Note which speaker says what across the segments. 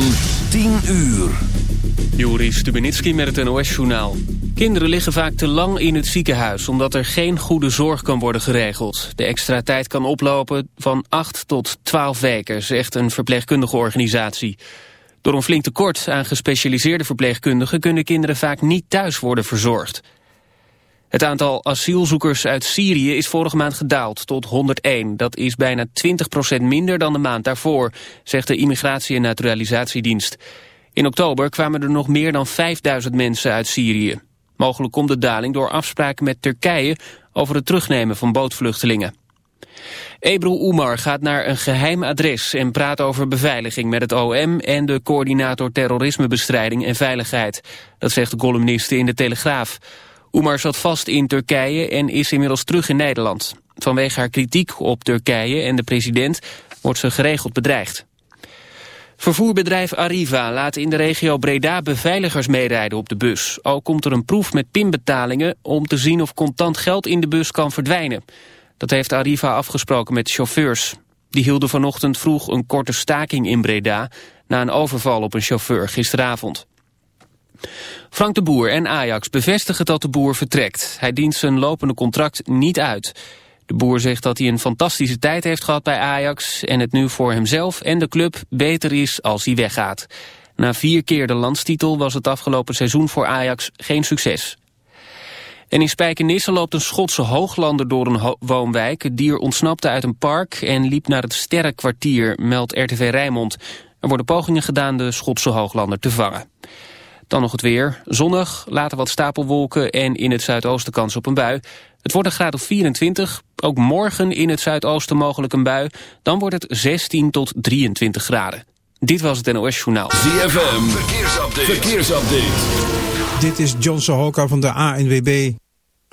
Speaker 1: van 10 uur.
Speaker 2: Joris Stubenitski met het NOS-journaal. Kinderen liggen vaak te lang in het ziekenhuis... omdat er geen goede zorg kan worden geregeld. De extra tijd kan oplopen van 8 tot 12 weken... zegt een verpleegkundige organisatie. Door een flink tekort aan gespecialiseerde verpleegkundigen... kunnen kinderen vaak niet thuis worden verzorgd. Het aantal asielzoekers uit Syrië is vorige maand gedaald tot 101. Dat is bijna 20% minder dan de maand daarvoor, zegt de Immigratie- en Naturalisatiedienst. In oktober kwamen er nog meer dan 5000 mensen uit Syrië. Mogelijk komt de daling door afspraken met Turkije over het terugnemen van bootvluchtelingen. Ebru Umar gaat naar een geheim adres en praat over beveiliging met het OM en de coördinator terrorismebestrijding en veiligheid. Dat zegt de columniste in de Telegraaf. Umar zat vast in Turkije en is inmiddels terug in Nederland. Vanwege haar kritiek op Turkije en de president wordt ze geregeld bedreigd. Vervoerbedrijf Arriva laat in de regio Breda beveiligers meerijden op de bus. Ook komt er een proef met pinbetalingen om te zien of contant geld in de bus kan verdwijnen. Dat heeft Arriva afgesproken met chauffeurs. Die hielden vanochtend vroeg een korte staking in Breda... na een overval op een chauffeur gisteravond. Frank de Boer en Ajax bevestigen dat de Boer vertrekt. Hij dient zijn lopende contract niet uit. De Boer zegt dat hij een fantastische tijd heeft gehad bij Ajax... en het nu voor hemzelf en de club beter is als hij weggaat. Na vier keer de landstitel was het afgelopen seizoen voor Ajax geen succes. En in Spijkenisse loopt een Schotse hooglander door een woonwijk. Het dier ontsnapte uit een park en liep naar het Sterrenkwartier, meldt RTV Rijnmond. Er worden pogingen gedaan de Schotse hooglander te vangen. Dan nog het weer. Zonnig, later wat stapelwolken en in het zuidoosten kans op een bui. Het wordt een graad of 24. Ook morgen in het zuidoosten mogelijk een bui. Dan wordt het 16 tot 23 graden. Dit was het NOS Journaal.
Speaker 1: ZFM, verkeersupdate. verkeersupdate.
Speaker 3: Dit is John Sohoka van de ANWB.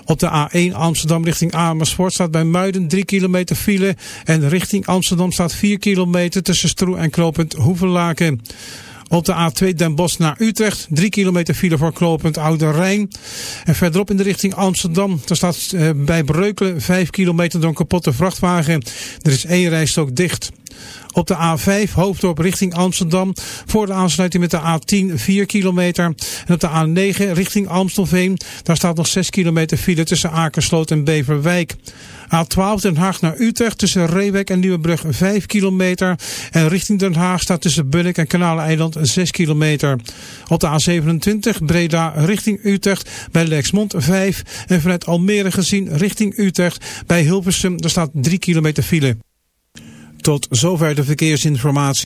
Speaker 3: Op de A1 Amsterdam richting Amersfoort staat bij Muiden 3 kilometer file. En richting Amsterdam staat 4 kilometer tussen Stroe en Knopend Hoevenlaken. Op de A2 Den Bosch naar Utrecht. 3 kilometer file voor knooppunt Oude Rijn. En verderop in de richting Amsterdam. Daar staat eh, bij Breukelen 5 kilometer door een kapotte vrachtwagen. Er is één rijstok dicht. Op de A5 Hoofddorp richting Amsterdam. Voor de aansluiting met de A10 4 kilometer. En op de A9 richting Amstelveen. Daar staat nog 6 kilometer file tussen Akersloot en Beverwijk. A12 Den Haag naar Utrecht tussen Reewek en Nieuwebrug 5 kilometer. En richting Den Haag staat tussen Bunnik en Kanaleiland 6 kilometer. Op de A27 Breda richting Utrecht bij Lexmond 5. En vanuit Almere gezien richting Utrecht bij Hilversum. Daar staat 3 kilometer file. Tot zover de verkeersinformatie.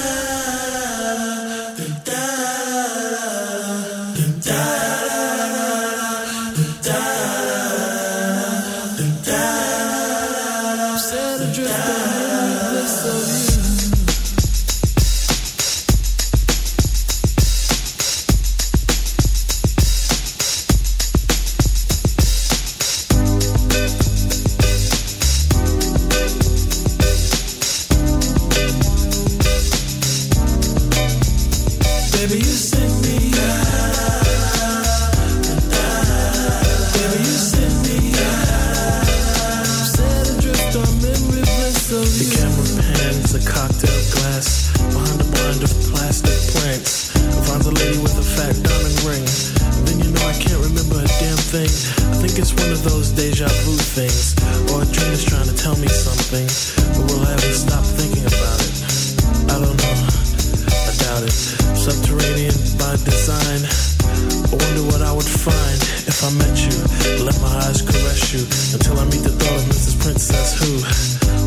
Speaker 4: you until I meet the thought of Mrs. Princess, who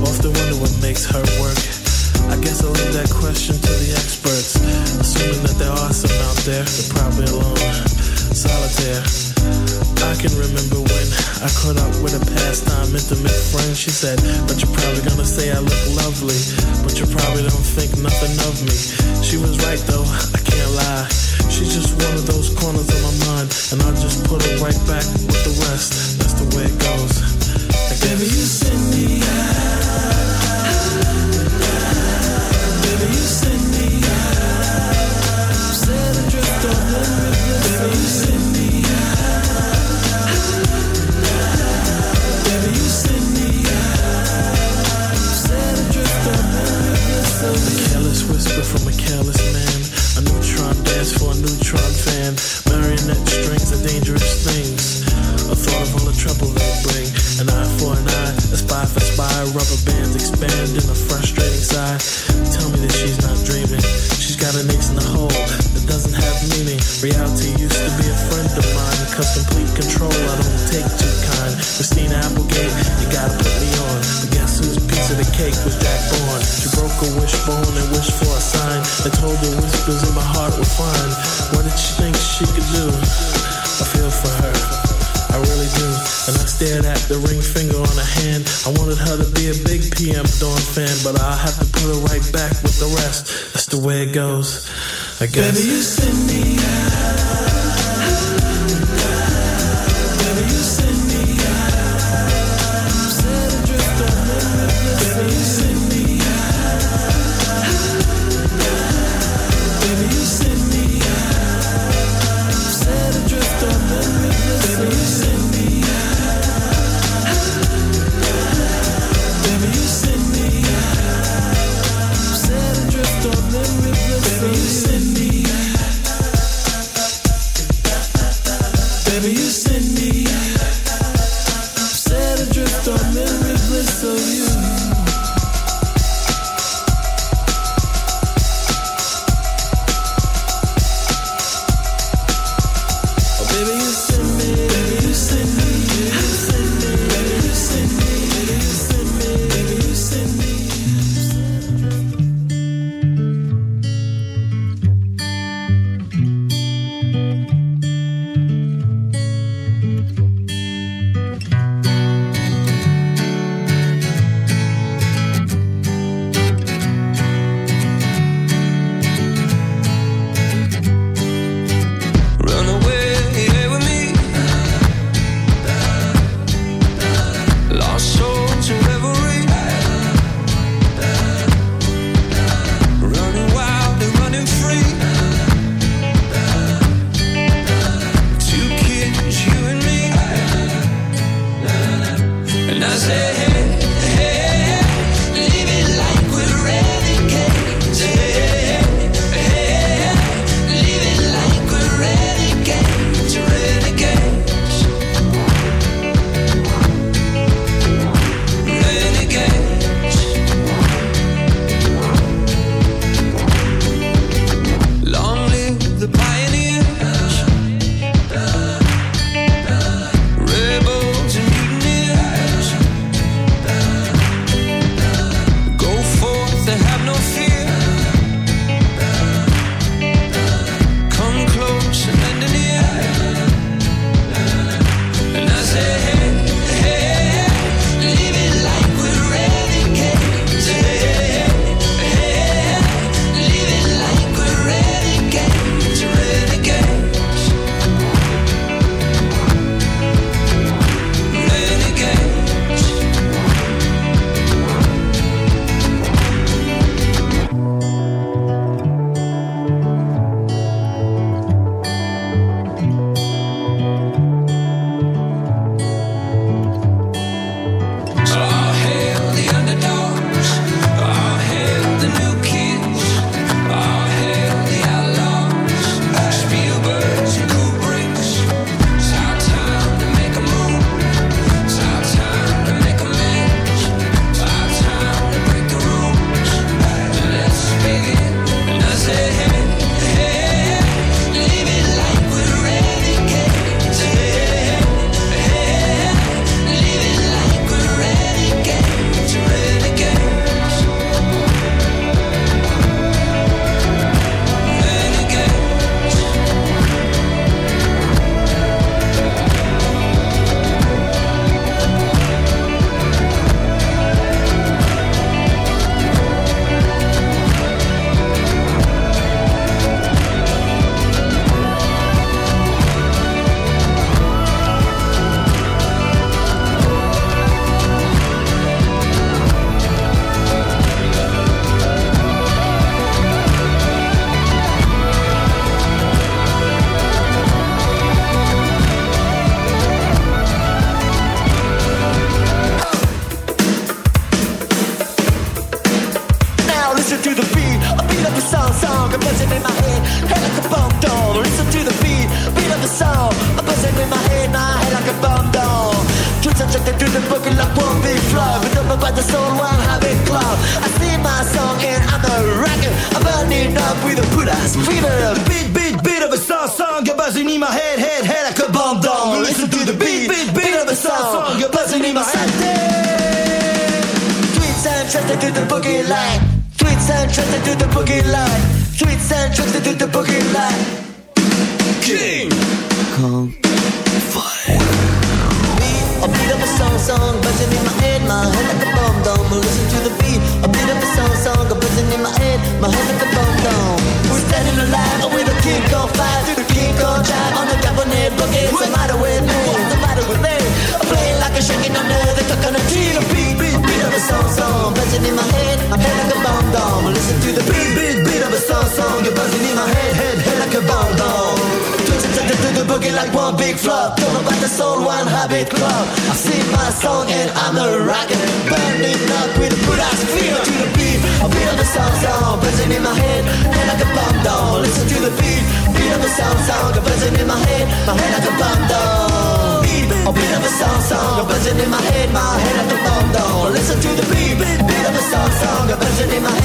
Speaker 4: often wonder what makes her work. I guess I'll leave that question to the experts, assuming that there are some out there, but probably alone, solitaire. I can remember when I caught up with a pastime intimate friend. She said, But you're probably gonna say I look lovely, but you probably don't think nothing of me. She was right though.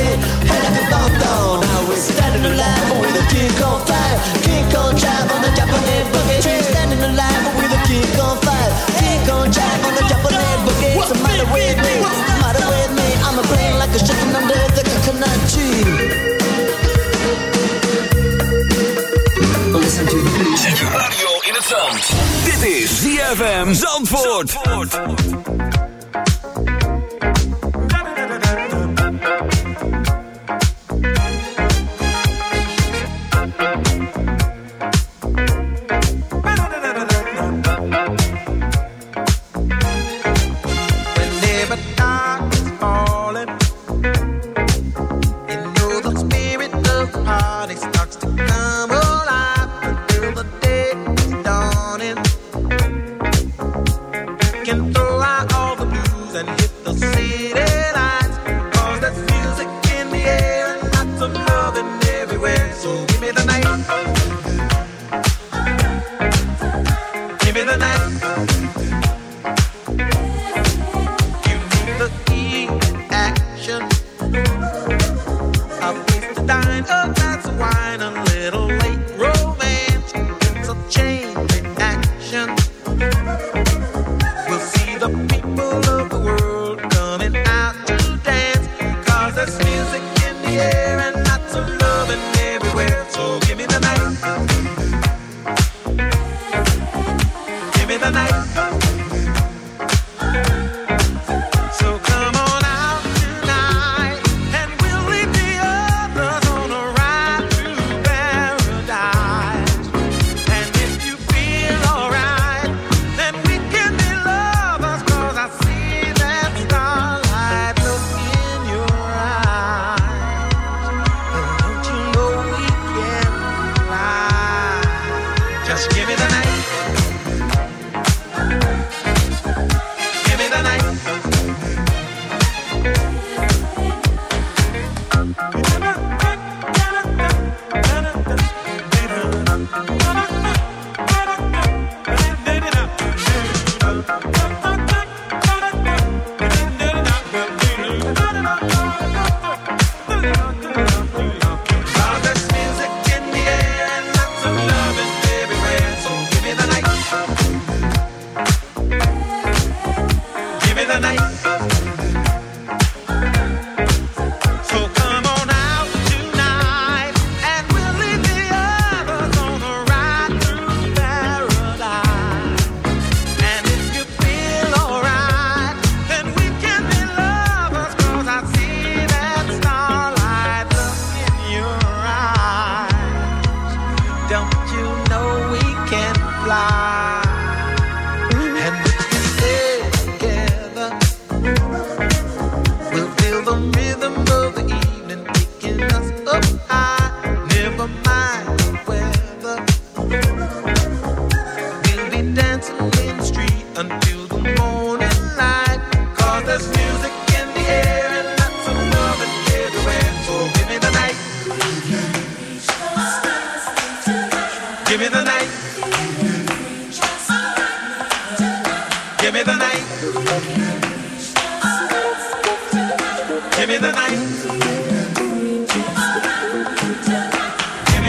Speaker 5: head. Now we're standing with a king king drive on the Japanese. We're standing with a king king drive on the Japanese the the? I'm a like a chicken under the coconut tree. Listen to the beat.
Speaker 1: Radio in is ZFM Zandvoort.
Speaker 6: Zandvoort.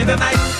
Speaker 6: in the night.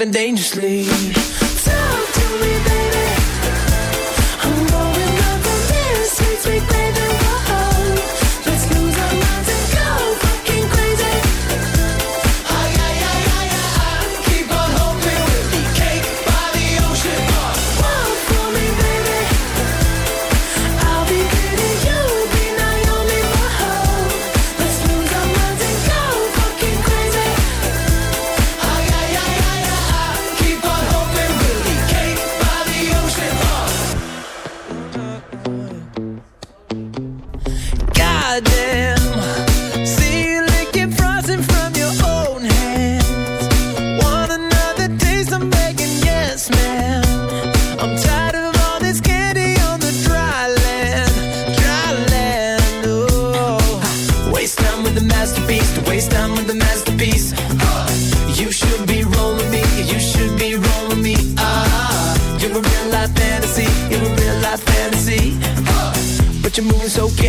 Speaker 7: living dangerously.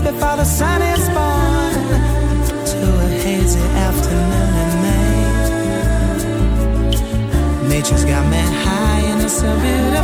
Speaker 8: before the sun is born to a hazy afternoon in May. Nature's got me high and it's so beautiful.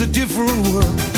Speaker 9: It's a different world.